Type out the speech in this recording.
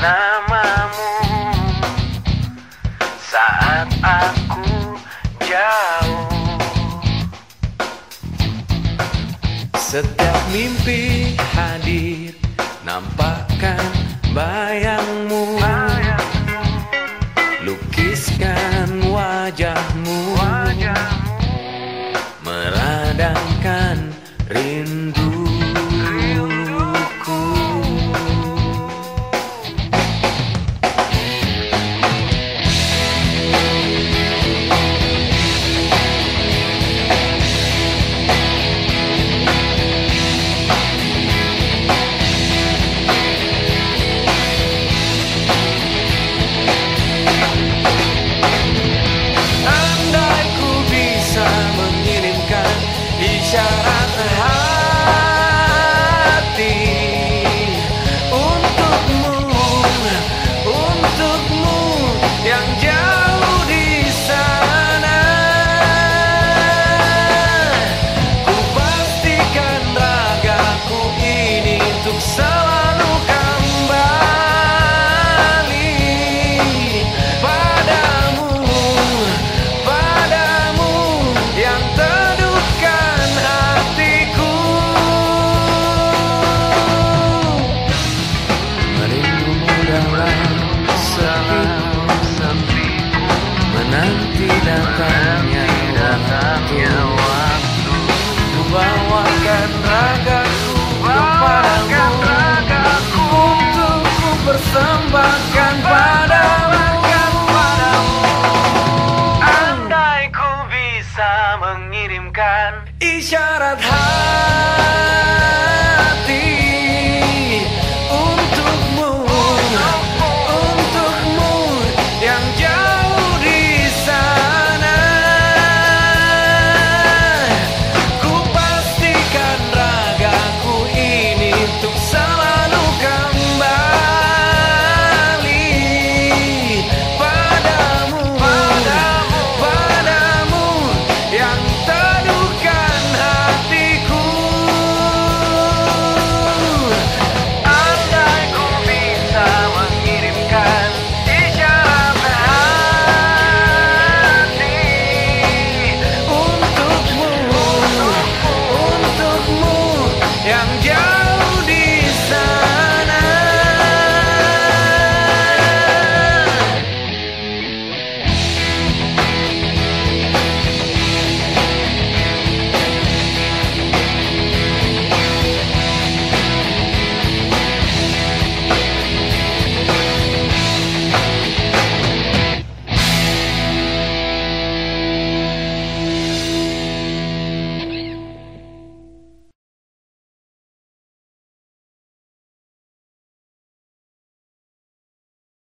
namamu. Saat aku jauh. Setiap mimpi hadir nampakkan bayangmu, bayangmu. lukiskan isyarat hati sepiku Menanti datangnya waktu. Ku bawakan ragaku kepadamu. Untuk ku persembahkan padamu. Andai ku bisa mengirimkan isyarat hati.